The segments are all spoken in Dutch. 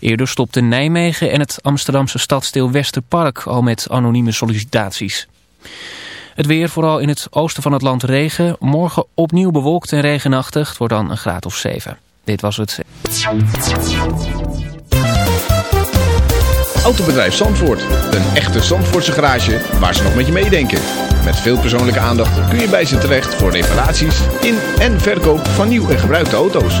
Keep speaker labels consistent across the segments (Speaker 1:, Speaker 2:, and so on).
Speaker 1: Eerder stopten Nijmegen en het Amsterdamse stadsdeel Westerpark al met anonieme sollicitaties. Het weer, vooral in het oosten van het land regen. Morgen opnieuw bewolkt en regenachtig. Het wordt dan een graad of 7. Dit was het.
Speaker 2: Autobedrijf Zandvoort. Een echte Zandvoortse garage waar ze nog met je meedenken. Met veel persoonlijke aandacht kun je bij ze terecht voor reparaties in en verkoop van nieuw en gebruikte auto's.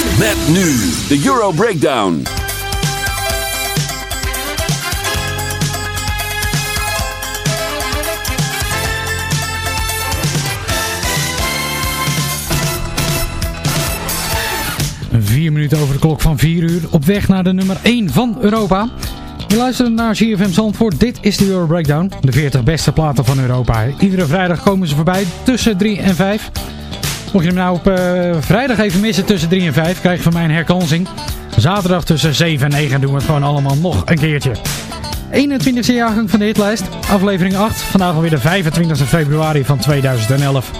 Speaker 3: Met nu de Euro Breakdown.
Speaker 4: Vier minuten over de klok van 4 uur. Op weg naar de nummer 1 van Europa. We luisteren naar CFM Zandvoort. Dit is de Euro Breakdown. De 40 beste platen van Europa. Iedere vrijdag komen ze voorbij tussen 3 en 5. Mocht je hem nou op eh, vrijdag even missen tussen 3 en 5, krijg je van mij een herkansing. Zaterdag tussen 7 en 9 doen we het gewoon allemaal nog een keertje. 21e jaargang van de hitlijst. Aflevering 8. Vandaag alweer de 25 februari van 2011.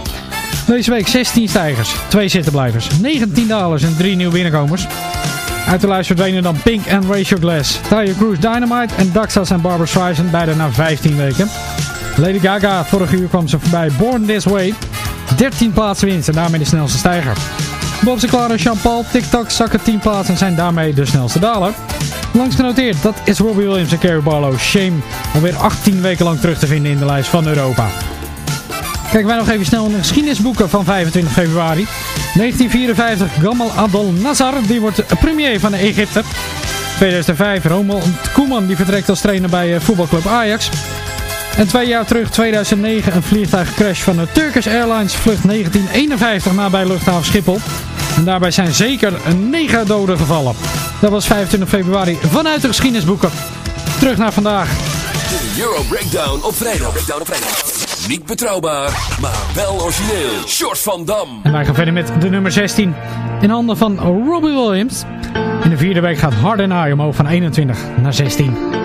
Speaker 4: Deze week 16 stijgers, 2 zittenblijvers, 19 dalers en 3 nieuwe binnenkomers. Uit de lijst verdwenen dan Pink en Ratio Glass, Tyre Cruise Dynamite en Daxas en Barbara Streisand, beide na 15 weken. Lady Gaga, vorig uur kwam ze voorbij Born This Way. 13 plaatsen winst en daarmee de snelste stijger. Bob Sinclair en Jean-Paul, zakken 10 plaatsen en zijn daarmee de snelste daler. Langs genoteerd, dat is Robbie Williams en Carrie Barlow. Shame, alweer 18 weken lang terug te vinden in de lijst van Europa. Kijken wij nog even snel naar de geschiedenisboeken van 25 februari. 1954, Gamal Abdel Nazar, die wordt premier van Egypte. 2005, Ronald Koeman, die vertrekt als trainer bij eh, voetbalclub Ajax. En twee jaar terug, 2009, een vliegtuigcrash van de Turkish Airlines vlucht 1951 nabij luchthaven Schiphol. En daarbij zijn zeker 9 doden gevallen. Dat was 25 februari vanuit de geschiedenisboeken. Terug naar vandaag.
Speaker 3: De Euro Breakdown op vrijdag. Breakdown op vrijdag. Niet betrouwbaar, maar wel origineel. Short van Dam.
Speaker 4: En wij gaan verder met de nummer 16 in handen van Robbie Williams. In de vierde week gaat Hard and High omhoog van 21 naar 16.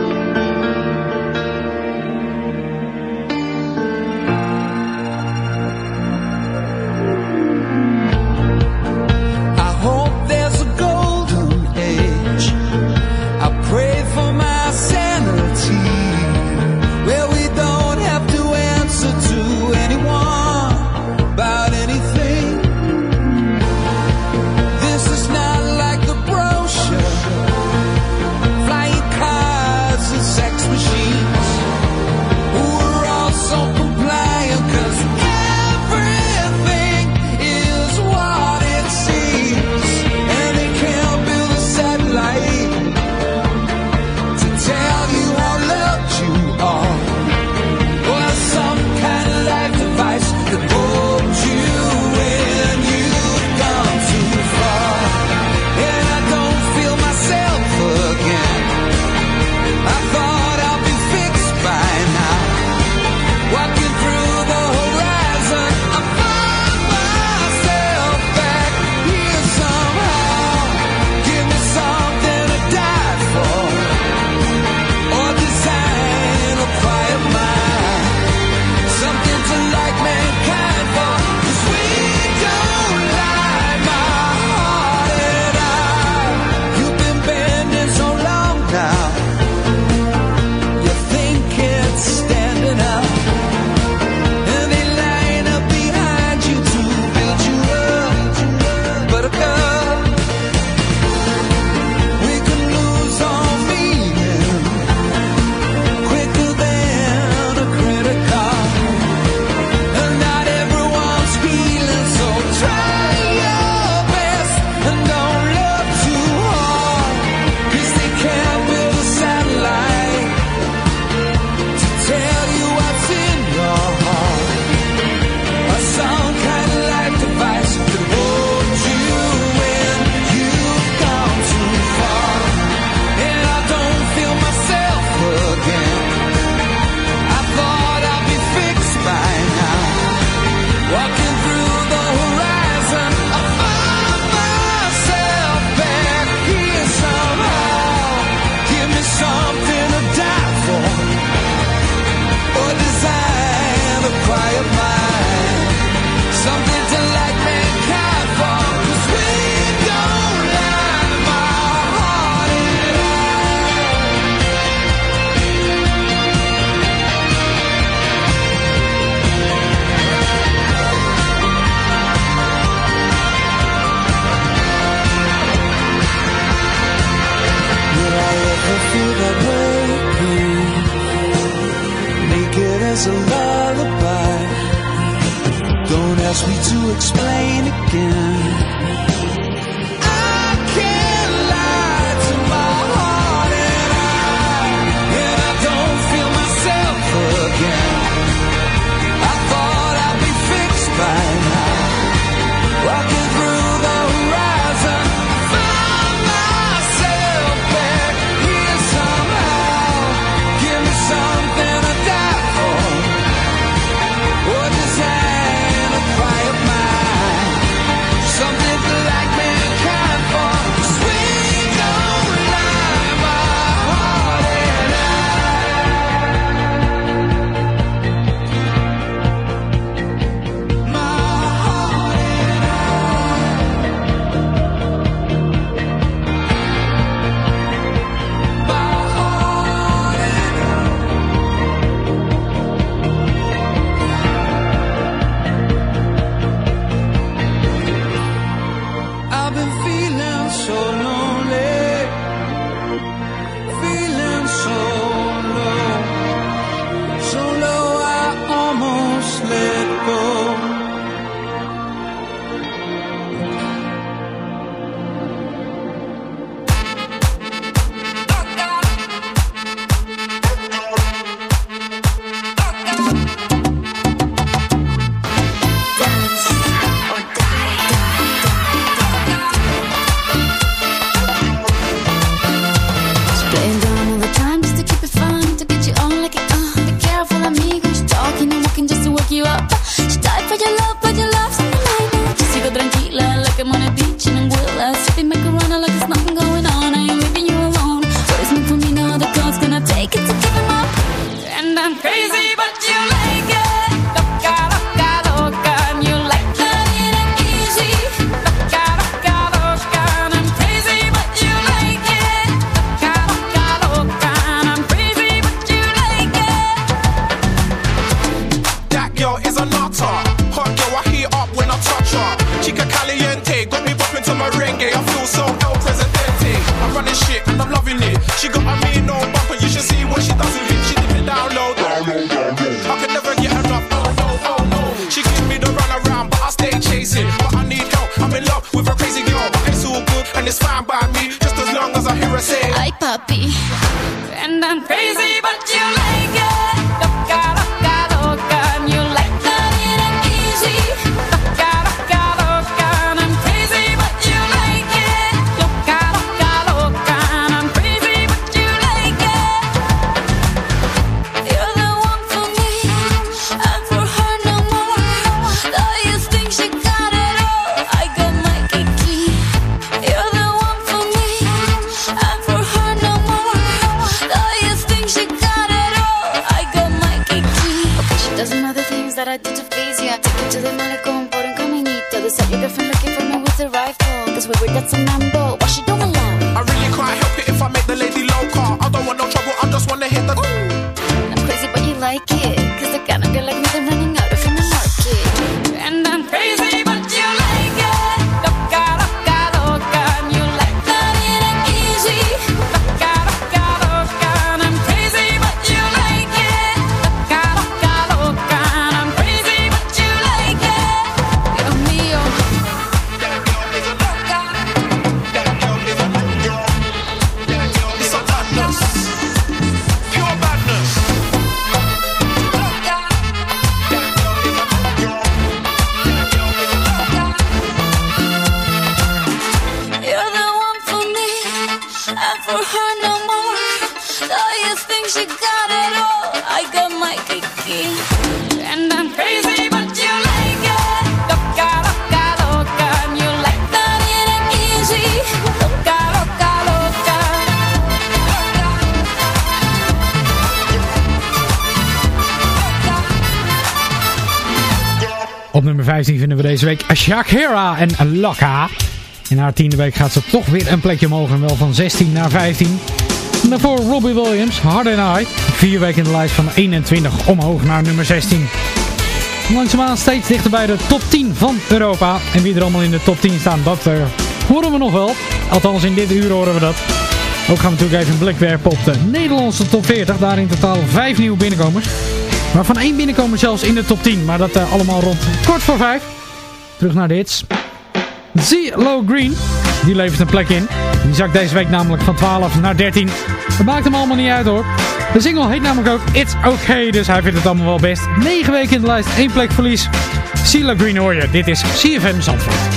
Speaker 5: that's
Speaker 6: enough. Shakira en Laka. In haar tiende week gaat ze toch weer een plekje omhoog en wel van 16 naar 15. En daarvoor Robbie Williams, Hard and High. Vier weken in de lijst van 21 omhoog naar nummer 16. Langzaamaan steeds dichter bij de top 10 van Europa. En wie er allemaal in de top 10 staan, dat uh, horen we nog wel. Althans, in dit uur horen we dat. Ook gaan we natuurlijk even een blik werpen op de Nederlandse top 40. Daar in totaal vijf nieuwe binnenkomers.
Speaker 7: Waarvan één binnenkomen zelfs in de top 10. Maar dat eh, allemaal rond kort voor vijf. Terug naar de hits. Low Green, die levert een plek in. Die zakt deze week namelijk van 12 naar 13. Dat maakt hem allemaal niet uit hoor. De single heet namelijk ook It's Okay, dus hij vindt het allemaal wel best. 9 weken in de lijst, één plek verlies. Low Green hoor je. Dit is CFM Zandvoort.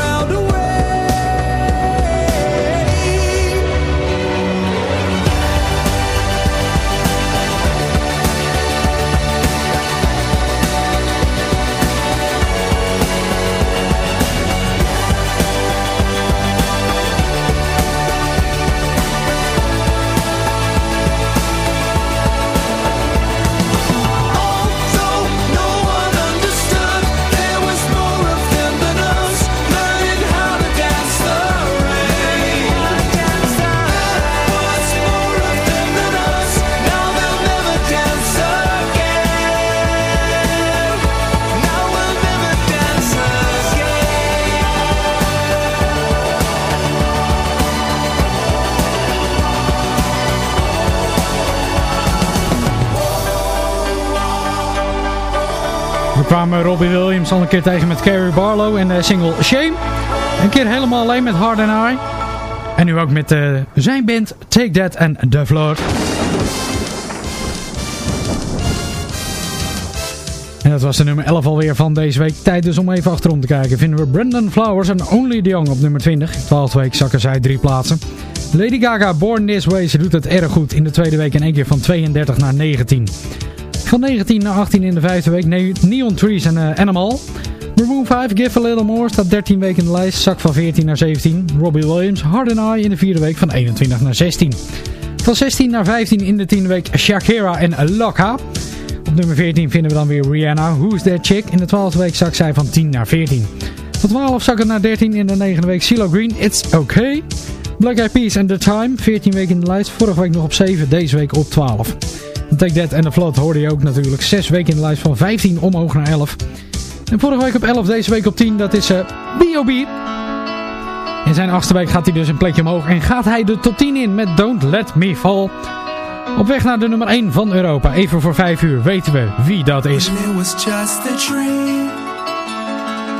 Speaker 4: Kwamen Robbie Williams al een keer tegen met Carrie Barlow en de single Shame. Een keer helemaal alleen met Hard and. En nu ook met eh, zijn band Take That en The Floor. En dat was de nummer 11 alweer van deze week. Tijd dus om even achterom te kijken. Vinden we Brandon Flowers en Only the Young op nummer 20. 12 week zakken zij drie plaatsen. Lady Gaga, Born This Way, ze doet het erg goed. In de tweede week in één keer van 32 naar 19. Van 19 naar 18 in de vijfde week Ne- Neon Trees en eh, Animal. Maroon 5, Give a Little More staat 13 weken in de lijst. Zak van 14 naar 17. Robbie Williams, Hard and in de vierde week van 21 naar 16. Van 16 naar 15 in de tiende week Shakira en Lokha. Op nummer 14 vinden we dan weer Rihanna, Who's That Chick. In de twaalfde week zak zij van 10 naar 14. Van 12 zakken naar 13 in de negende week CeeLo Green, It's Okay. Black Eyed Peas and The Time, 14 weken in de lijst. Vorige week nog op 7, deze week op 12. Take That and The Flood hoorde je ook natuurlijk. 6 weken in de lijst van 15 omhoog naar 11. En vorige week op 11, deze week op 10, dat is eh B.O.B. In zijn achtste week gaat hij dus een plekje omhoog en gaat hij de top 10 in met Don't Let Me Fall. Op weg naar de nummer 1 van Europa. Even voor 5 uur weten we wie dat is.
Speaker 7: It was just a dream,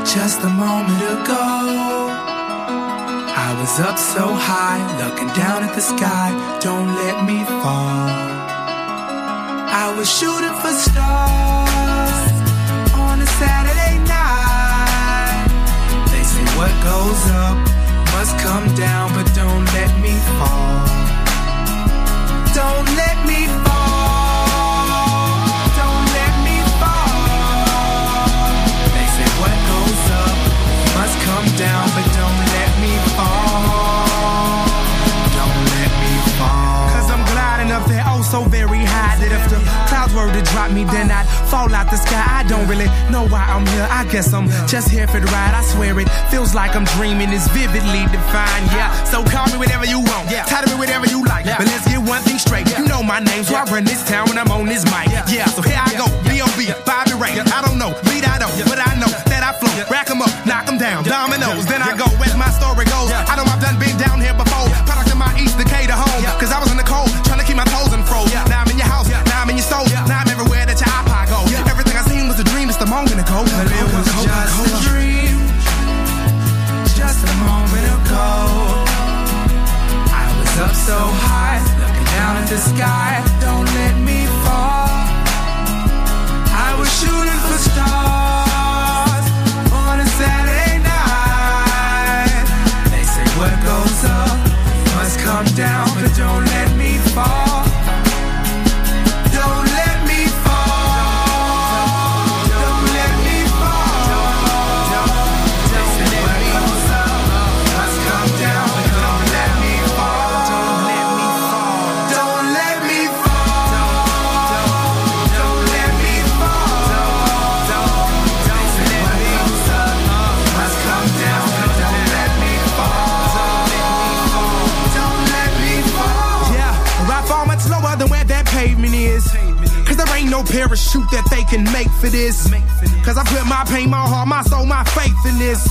Speaker 7: just a moment ago. I was up so high, looking down at the sky. Don't let me fall. I was shooting for stars on a Saturday night. They say what goes up must come down, but don't let me fall. Don't let
Speaker 8: were to drop me, then I'd fall out the sky. I don't really know why I'm here. I guess I'm just here for the ride. I swear it feels like I'm dreaming. It's vividly defined. Yeah, so call me whatever you want. Yeah, title me whatever you like. Yeah. But let's get one thing straight. You know my name, so I run this town when I'm on this mic. Yeah, so here I go. B.O.B. Bobby Ray. I don't know, lead I don't, but I know that I flow. Rack 'em up, knock 'em down, dominoes. Then I go, as my story goes. I know
Speaker 7: for
Speaker 8: this. Cause I put my pain, my heart, my soul, my faith in this.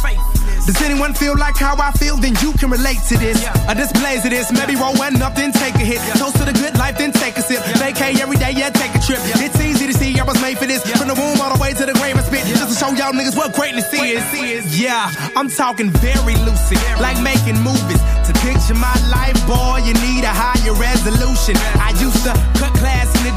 Speaker 8: Does anyone feel like how I feel? Then you can relate to this. Yeah. I displays of this. Maybe roll one up, then take a hit. Yeah. Toast to the good life, then take a sip. Yeah. Vacay every day, yeah, take a trip. Yeah. It's easy to see I was made for this. From the womb all the way to the grave I spit. Just to show y'all niggas what greatness is. is. Yeah, I'm talking very lucid, like making movies. To picture my life, boy, you need a higher resolution. I used to cut class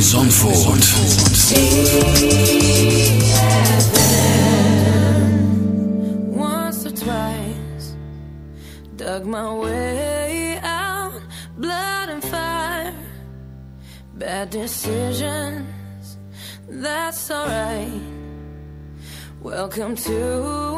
Speaker 3: van Zandvoort.
Speaker 9: Once or twice, dug my way out, blood and fire. Bad decisions, that's alright. Welcome to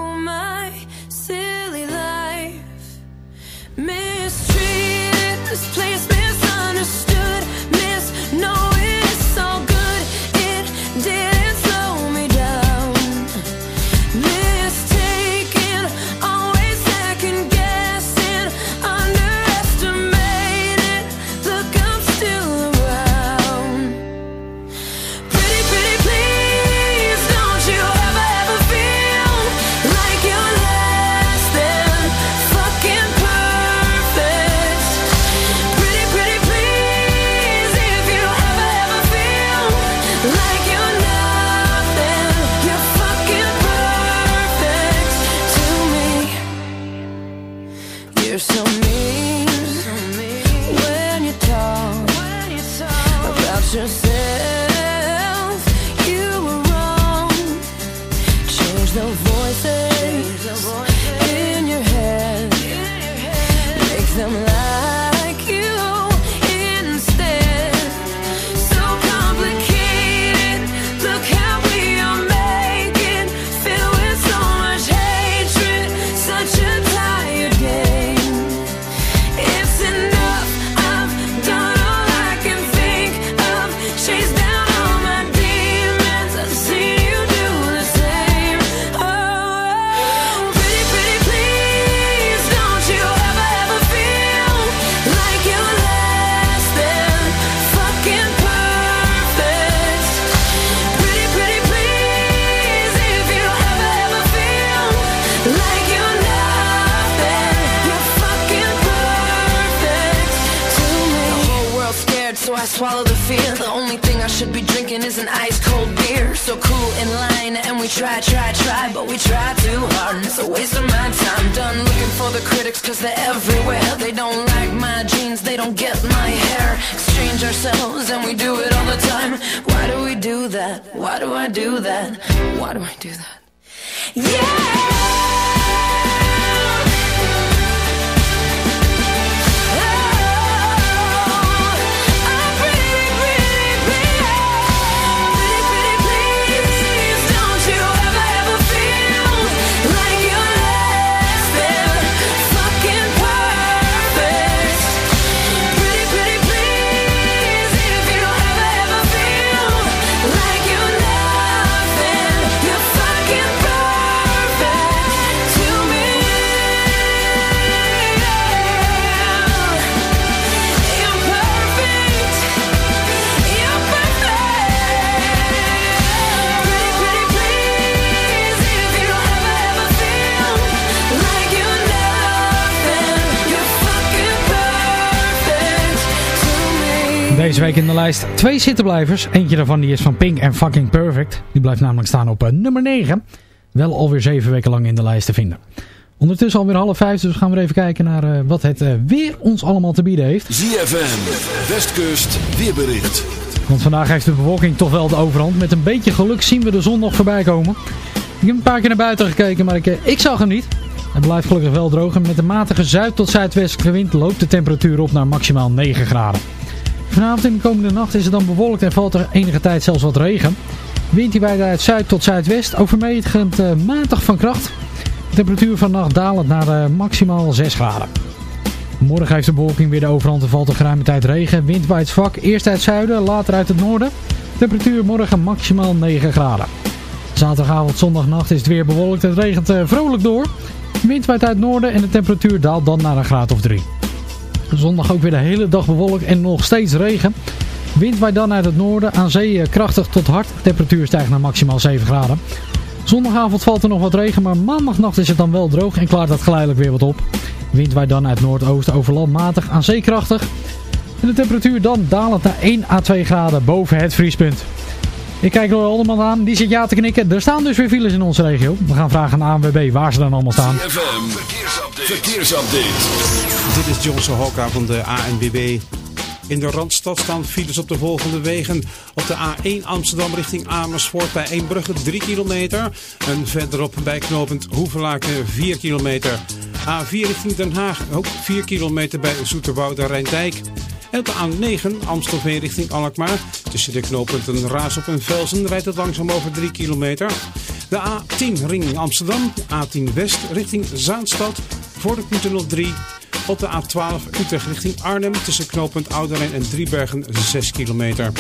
Speaker 4: Deze week in de lijst twee zittenblijvers. Eentje daarvan die is van Pink en Fucking Perfect. Die blijft namelijk staan op eh, nummer 9. Wel alweer zeven weken lang in de lijst te vinden. Ondertussen alweer half vijf, dus gaan we even kijken naar eh, wat het eh, weer ons allemaal te bieden heeft.
Speaker 3: ZFM, Westkust, weerbericht.
Speaker 4: Want vandaag heeft de bewolking toch wel de overhand. Met een beetje geluk zien we de zon nog voorbij komen. Ik heb een paar keer naar buiten gekeken, maar ik, ik zag hem niet. Het blijft gelukkig wel droog en met een matige zuid- tot zuidwestelijke wind loopt de temperatuur op naar maximaal 9 graden. Vanavond en de komende nacht is het dan bewolkt en valt er enige tijd zelfs wat regen. Wind die waait uit zuid tot zuidwest, overwegend eh, matig van kracht. De temperatuur vannacht dalend naar eh, maximaal 6 graden. Morgen heeft de bewolking weer de overhand en valt er geruime tijd regen. Wind waait zwak, eerst uit het zuiden, later uit het noorden. Temperatuur morgen maximaal 9 graden. Zaterdagavond, zondagnacht is het weer bewolkt en het regent eh, vrolijk door. Wind waait uit het noorden en de temperatuur daalt dan naar een graad of 3. Zondag ook weer de hele dag bewolkt en nog steeds regen. Wind waait dan uit het noorden, aan zee eh, krachtig tot hard. De temperatuur stijgt naar maximaal 7 graden. Zondagavond valt er nog wat regen, maar maandagnacht is het dan wel droog en klaart dat geleidelijk weer wat op. Wind waait dan uit noordoosten over land matig, aan zee krachtig. En de temperatuur dan dalend naar 1 à 2 graden boven het vriespunt. Ik kijk Roy Olderman aan, die zit ja te knikken. Er staan dus weer files in onze regio. We gaan vragen aan ANWB waar ze dan allemaal staan.
Speaker 3: Verkeersupdate. verkeersupdate.
Speaker 10: Dit is Johnson Hokka van de ANBB. In de Randstad staan files op de volgende wegen. Op de A1 Amsterdam richting Amersfoort bij Eembrugge 3 kilometer. En verderop bij knooppunt Hoevelaken 4 kilometer. A4 richting Den Haag ook 4 kilometer bij Zoeterwoude Rijndijk. En op de A9 Amstelveen richting Alkmaar. Tussen de knooppunten Raasop en Velsen rijdt het langzaam over 3 kilometer. De A10 ring Amsterdam. A10 West richting Zaanstad. Voor de Koentunnel 3. Op de A12 Utrecht richting Arnhem. Tussen knooppunt Ouderijn en Driebergen 6 kilometer.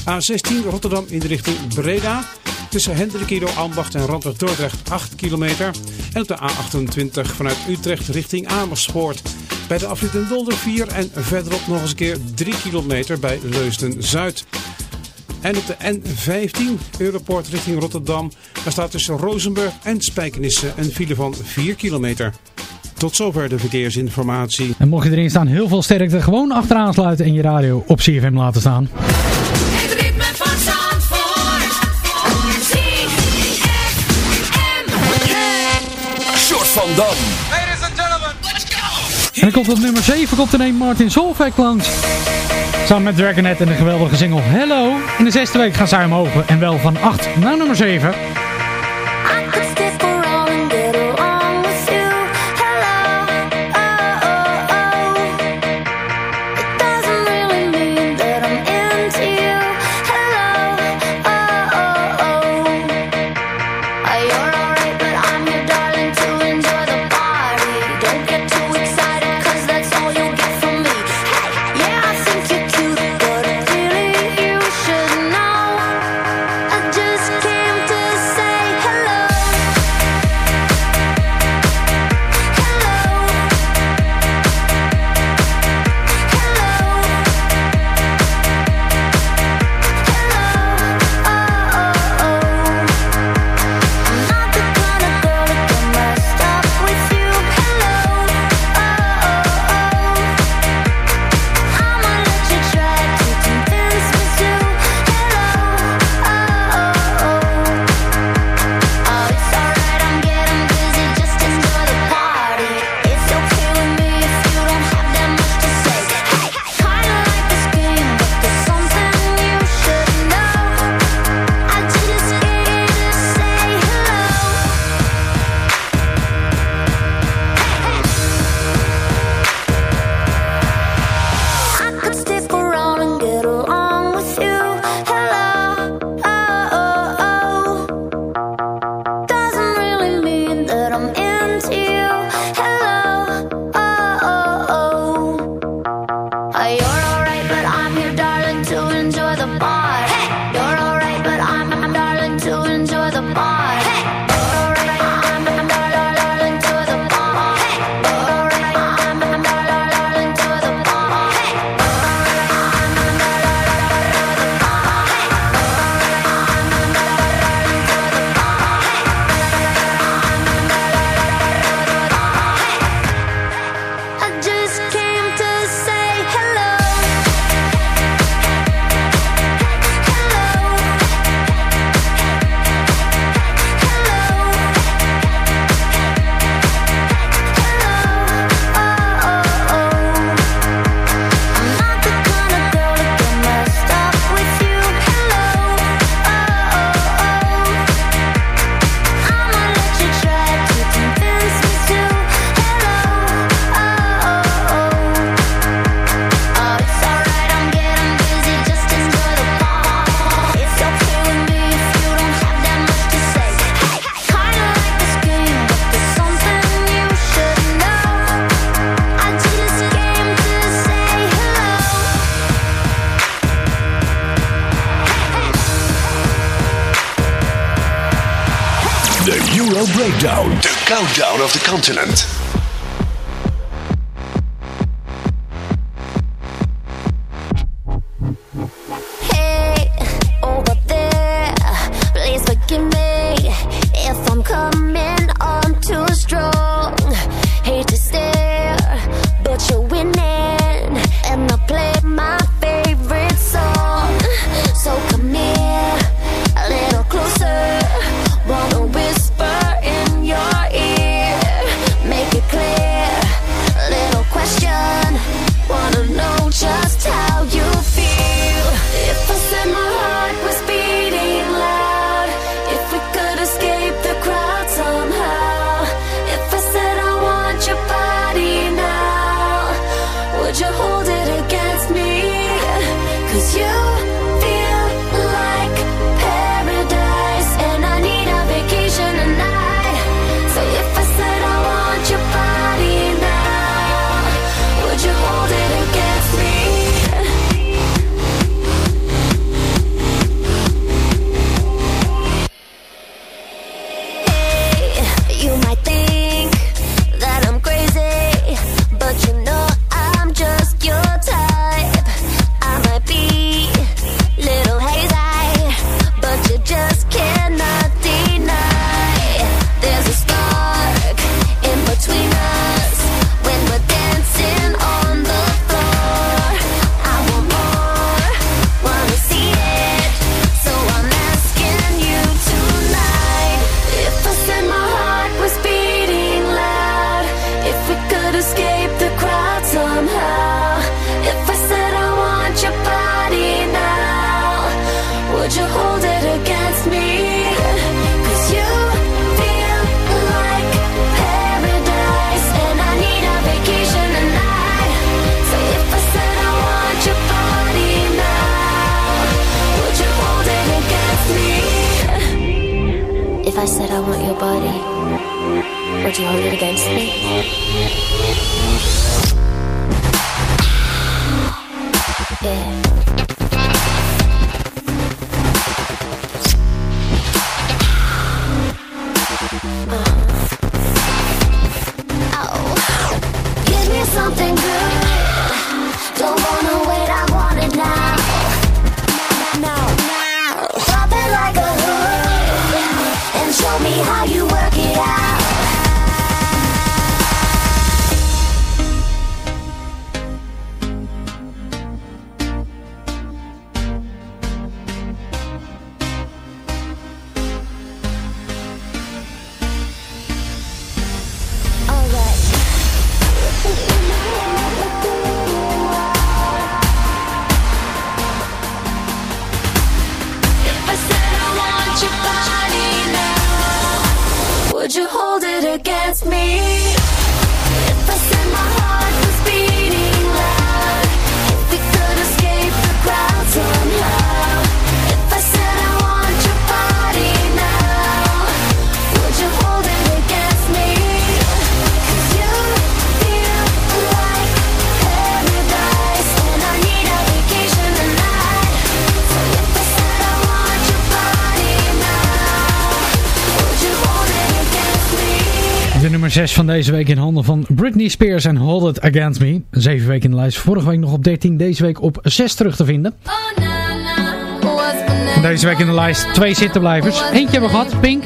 Speaker 10: A16 Rotterdam in de richting Breda. Tussen Hendrikido, Ambacht en Randweg Dordrecht 8 kilometer. En op de A28 vanuit Utrecht richting Amersfoort. Bij de afrit in Dolder 4 en verderop nog eens een keer 3 kilometer bij Leusden-Zuid. En op de N15 Europoort richting Rotterdam. Daar staat tussen Rozenburg en Spijkenisse een file van 4 kilometer. Tot zover de verkeersinformatie.
Speaker 4: En mocht je erin staan, heel veel sterkte. Gewoon achteraan sluiten en je radio op CFM laten staan.
Speaker 11: Het ritme van Zandvoort.
Speaker 3: Short van Dam.
Speaker 12: Ladies and gentlemen, let's go!
Speaker 4: En dan komt op nummer 7 komt er een Martin Solveig langs. Samen met Dragonet en de geweldige single Hello. In de zesde week gaan zij omhoog. En wel van 8 naar nummer 7.
Speaker 5: Of the Continent.
Speaker 4: 6 van deze week in handen van Britney Spears en Hold It Against Me. Zeven weken in de lijst. Vorige week nog op 13, deze week op 6 terug te vinden. Deze week in de lijst twee zittenblijvers. Eentje hebben we gehad, Pink.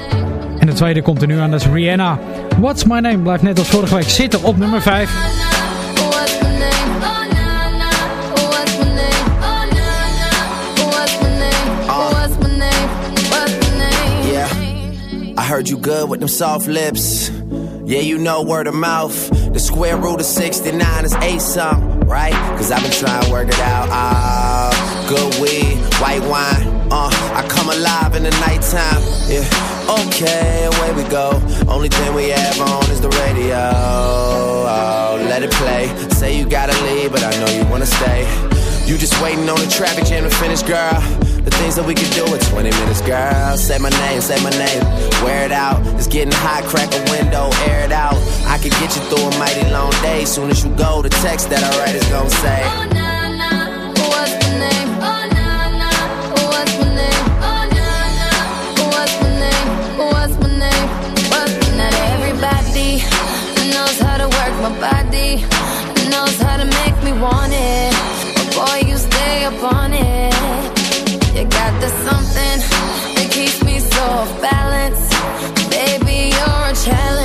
Speaker 4: En de tweede komt er nu aan, dat is Rihanna. What's My Name blijft net als vorige week zitten op nummer 5.
Speaker 13: What's my name? Oh, na, na. What's my name? Oh, na, na. What's my name? What's my name? What's my name?
Speaker 14: Yeah. I heard you good with them soft lips. Yeah, you know word of mouth. The square root of 69 is eight something, right? Cause I've been trying to work it out. Ah, good weed, white wine. Uh, I come alive in the nighttime. Yeah, okay, away we go. Only thing we have on is the radio. Oh, let it play. Say you gotta leave, but I know you wanna stay. You just waiting on the traffic jam to finish, girl. The things that we could do in 20 minutes, girl. Say my name, say my name. Wear it out. It's getting hot, crack a window, air it out. I could get you through a mighty long day. Soon as you go, the text that I write is gonna say.
Speaker 9: Oh. What's name? Oh. What's my name? Oh. What's my name? What's my name? What's my name? Knows how to work my body, knows how to make me want it. to
Speaker 6: something that keeps me so off balance. Baby, you're a
Speaker 4: challenge.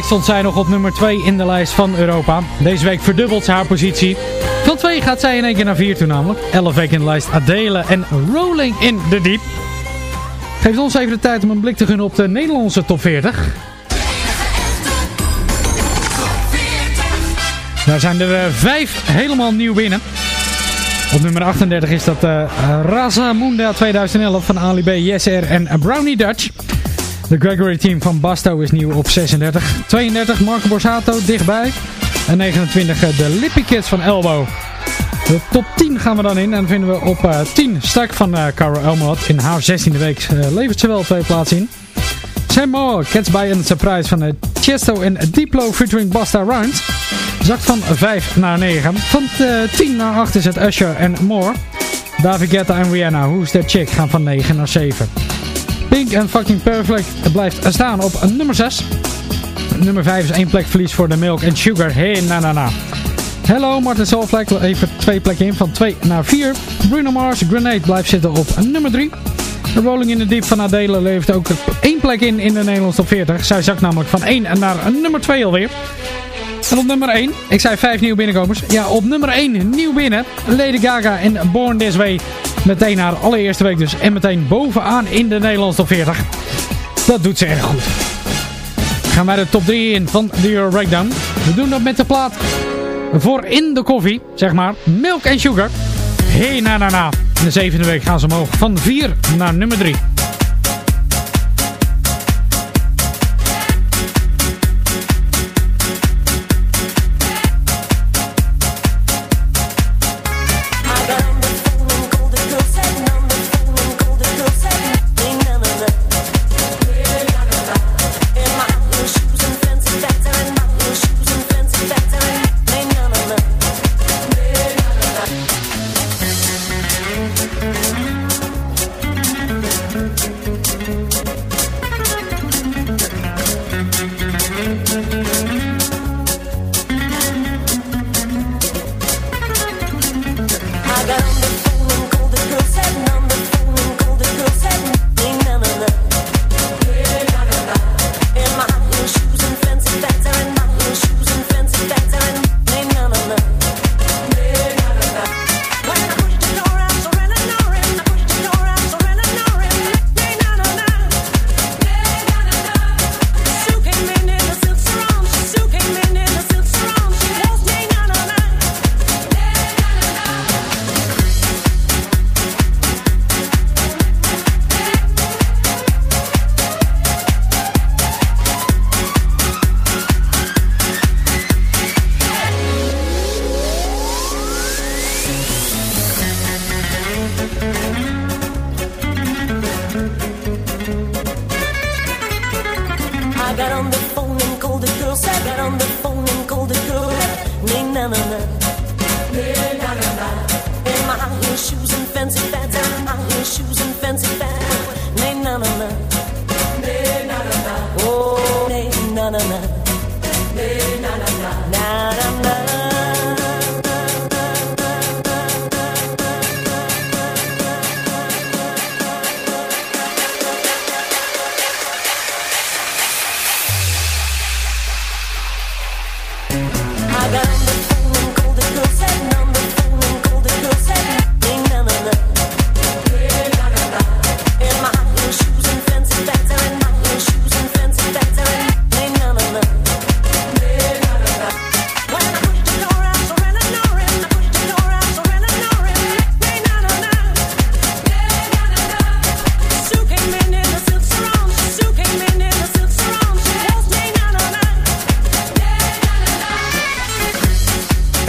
Speaker 4: Week stond zij nog op nummer 2 in de lijst van Europa. Deze week verdubbelt ze haar positie. Van 2 gaat zij in één keer naar 4 toe namelijk. 11 weken in de lijst Adele en Rolling in the Deep. Geeft ons even de tijd om een blik te gunnen op de Nederlandse top 40. Daar zijn er eh, vijf helemaal nieuw binnen. Op nummer 38 is dat uh, Razamunda 2011 van Ali B, en Brownie Dutch. De Gregory Team van Basto is nieuw op 36. 32 Marco Borsato dichtbij. En 29 uh, de Lippy Kids van Elbow. De top 10 gaan we dan in. En vinden we op uh, 10 Stak van uh, Caro Elmot. In haar 16e week uh, levert ze wel twee plaatsen in. Sam Moore, Cats by and Surprise van Chesto en Diplo featuring Basta Rhymes. Zakt van 5 naar 9. Van uh, 10 naar 8 is het Usher en Moore. David Guetta en Rihanna, Who's That Chick, gaan van 9 naar 7. Pink en Fucking Perfect blijft staan op nummer 6. Nummer 5 is één plek verlies voor de Milk and Sugar. Hey na na na. Hello, Martin Solvlek even twee plekken in van 2 naar 4. Bruno Mars, Grenade blijft zitten op nummer 3. De Rolling in the Deep van Adele levert ook één plek in in de Nederlandse top 40. Zij zakt namelijk van 1 naar nummer 2 alweer. En op nummer 1, ik zei 5 nieuwe binnenkomers. Ja, op nummer 1 nieuw binnen. Lady Gaga en Born This Way. Meteen haar allereerste week dus. En meteen bovenaan in de Nederlandse top 40. Dat doet ze erg goed. Gaan wij de top 3 in van de Euro Breakdown. We doen dat met de plaat voor in de koffie, zeg maar. Milk and Sugar. Hey na na na. In de zevende week gaan ze omhoog van 4 naar nummer 3.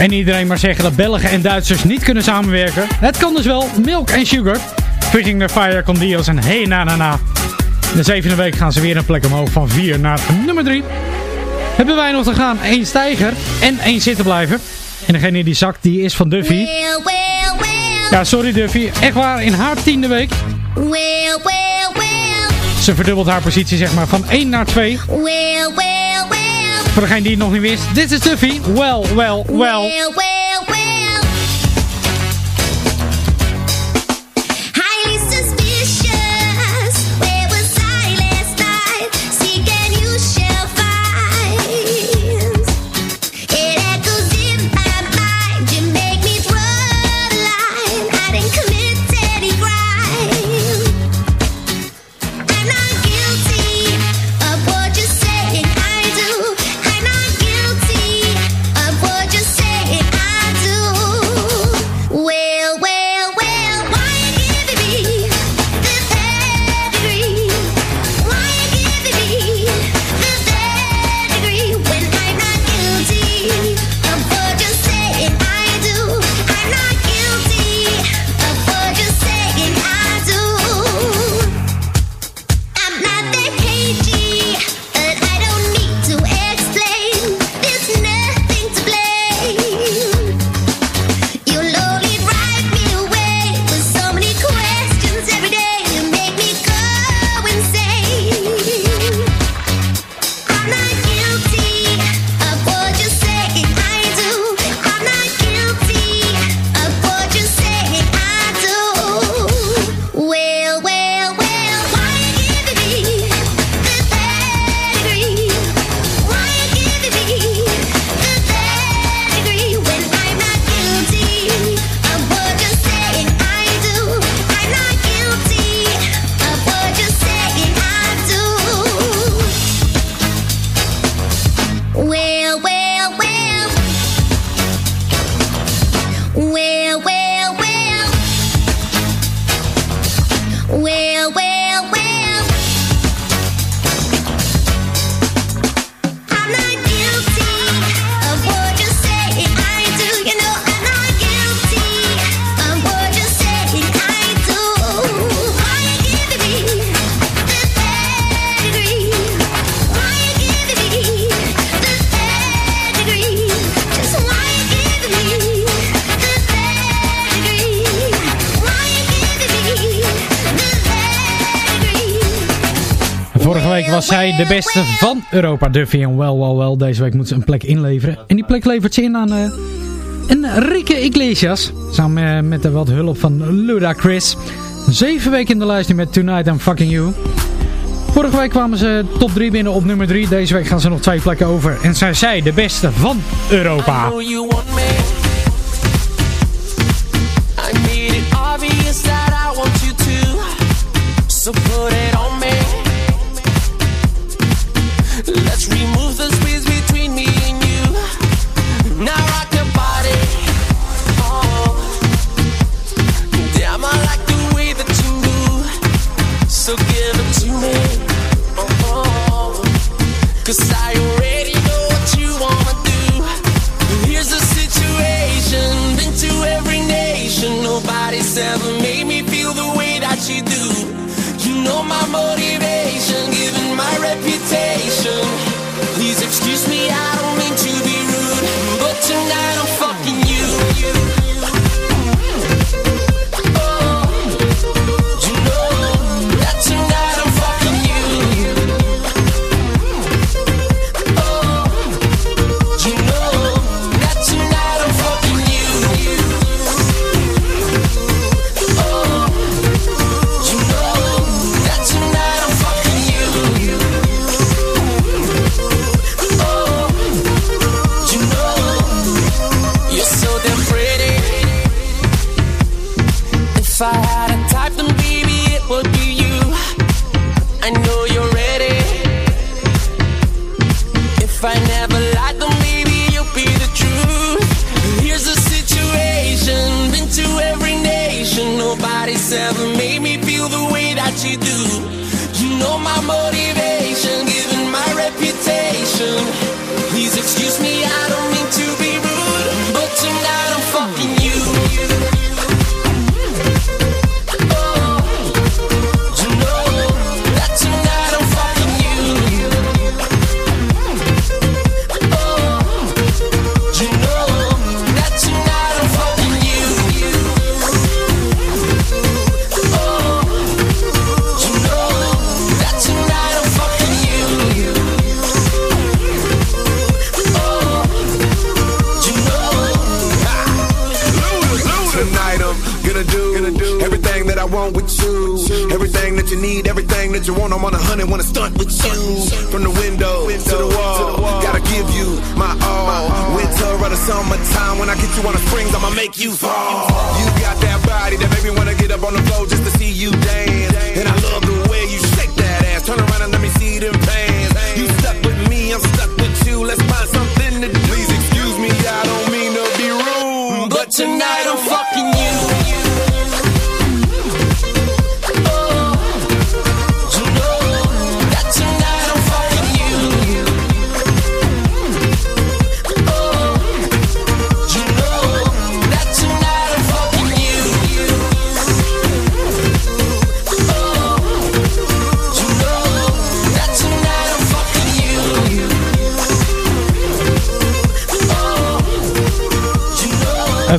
Speaker 4: En iedereen maar zeggen dat Belgen en Duitsers niet kunnen samenwerken. Het kan dus wel. Milk and Sugar. Fishing the Fire con Dios en Hey Na Na Na. De zevende week gaan ze weer een plek omhoog van 4 naar nummer 3. Hebben wij nog te gaan. één stijger en één zitten blijven. En degene die zakt, die is van Duffy. Ja, sorry Duffy. Echt waar, in haar tiende week. Ze verdubbelt haar positie zeg maar van 1 naar 2. Voor degene die het nog niet wist. Dit is Duffy. Well, well, well. Zij de beste van Europa. Duffy en Well Well Well. Deze week moet ze een plek inleveren. En die plek levert ze in aan uh, Enrique Iglesias. Samen uh, met wat hulp van Luda Chris. Zeven weken in de lijst nu met Tonight I'm Fucking You. Vorige week kwamen ze top 3 binnen op nummer 3. Deze week gaan ze nog twee plekken over. En zijn zij de beste van Europa.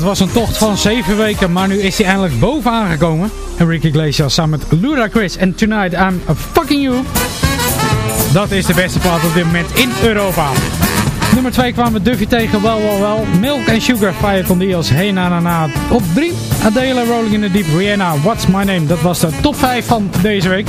Speaker 4: Was een tocht van 7 weken, maar nu is hij eindelijk boven aangekomen. Enrique Iglesias samen met Lura Chris en Tonight I'm Fucking You. Dat is de beste plaat op dit moment in Europa. Nummer 2 kwamen Duffy tegen Well Well Well. Milk and Sugar, Fire con Dios, Hey Na Na Na. Op 3, Adele Rolling in the Deep, Rihanna, What's My Name. Dat was de top 5 van deze week.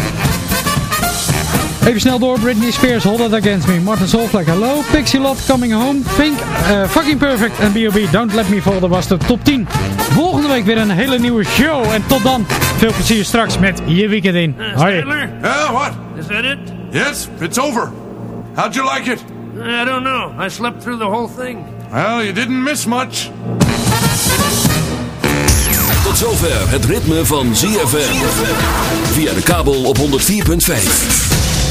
Speaker 4: Even snel door, Britney Spears, Hold It Against Me, Martin Solveig, Hello, Pixie Lott, Coming Home, Pink, eh, Fucking Perfect en B.O.B. Don't Let Me Fall, dat was de top 10. Volgende week weer een hele nieuwe show en tot dan, veel plezier straks met je weekend in. Hoi.
Speaker 15: Yeah, what?
Speaker 16: Is that it?
Speaker 15: Yes, it's over. How'd you like it?
Speaker 16: I don't know. I slept through the whole thing.
Speaker 15: Well, you didn't miss much.
Speaker 3: Tot zover het ritme van ZFM. Via de kabel op 104.5.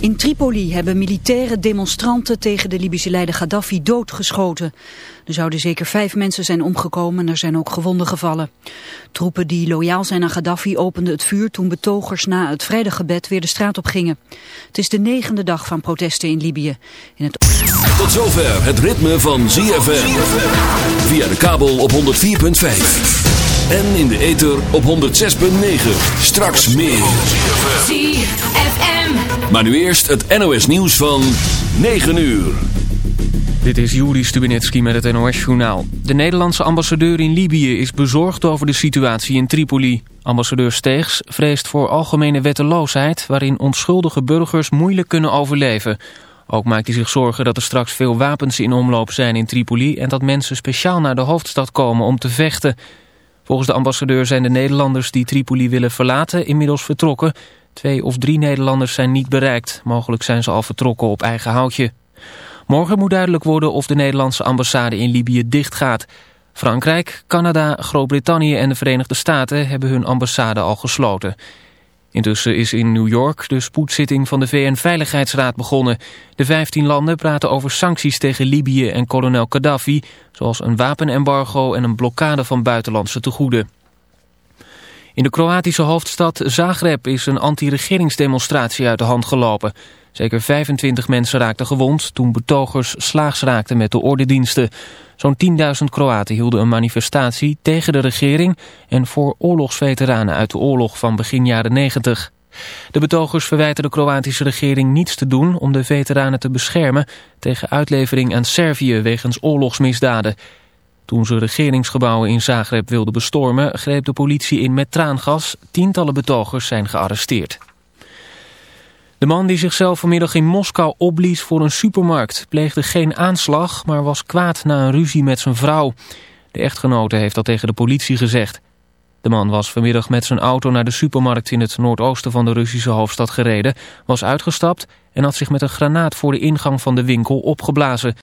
Speaker 17: In Tripoli hebben militaire demonstranten tegen de Libische leider Gaddafi doodgeschoten. Er zouden zeker vijf mensen zijn omgekomen en er zijn ook gewonden gevallen. Troepen die loyaal zijn aan Gaddafi openden het vuur toen betogers na het vrijdaggebed weer de straat op gingen. Het is de negende dag van protesten in Libië. In het...
Speaker 3: Tot zover het ritme van ZFM. Via de kabel op 104.5. En in de ether op 106.9. Straks meer.
Speaker 11: ZFM.
Speaker 3: Maar nu eerst het NOS nieuws van 9 uur.
Speaker 1: Dit is Juri Stubenitski met het NOS-journaal. De Nederlandse ambassadeur in Libië is bezorgd over de situatie in Tripoli. Ambassadeur Steegs vreest voor algemene wetteloosheid... waarin onschuldige burgers moeilijk kunnen overleven. Ook maakt hij zich zorgen dat er straks veel wapens in omloop zijn in Tripoli... en dat mensen speciaal naar de hoofdstad komen om te vechten. Volgens de ambassadeur zijn de Nederlanders die Tripoli willen verlaten inmiddels vertrokken. Twee of drie Nederlanders zijn niet bereikt. Mogelijk zijn ze al vertrokken op eigen houtje. Morgen moet duidelijk worden of de Nederlandse ambassade in Libië dichtgaat. Frankrijk, Canada, Groot-Brittannië en de Verenigde Staten hebben hun ambassade al gesloten. Intussen is in New York de spoedzitting van de VN-veiligheidsraad begonnen. De 15 landen praten over sancties tegen Libië en kolonel Gaddafi... zoals een wapenembargo en een blokkade van buitenlandse tegoeden. In de Kroatische hoofdstad Zagreb is een anti-regeringsdemonstratie uit de hand gelopen. Zeker 25 mensen raakten gewond toen betogers slaags raakten met de ordendiensten. Zo'n 10.000 Kroaten hielden een manifestatie tegen de regering en voor oorlogsveteranen uit de oorlog van begin jaren 90. De betogers verwijten de Kroatische regering niets te doen om de veteranen te beschermen tegen uitlevering aan Servië wegens oorlogsmisdaden. Toen ze regeringsgebouwen in Zagreb wilden bestormen, greep de politie in met traangas. Tientallen betogers zijn gearresteerd. De man die zichzelf vanmiddag in Moskou opblies voor een supermarkt... pleegde geen aanslag, maar was kwaad na een ruzie met zijn vrouw. De echtgenote heeft dat tegen de politie gezegd. De man was vanmiddag met zijn auto naar de supermarkt in het noordoosten van de Russische hoofdstad gereden... was uitgestapt en had zich met een granaat voor de ingang van de winkel opgeblazen.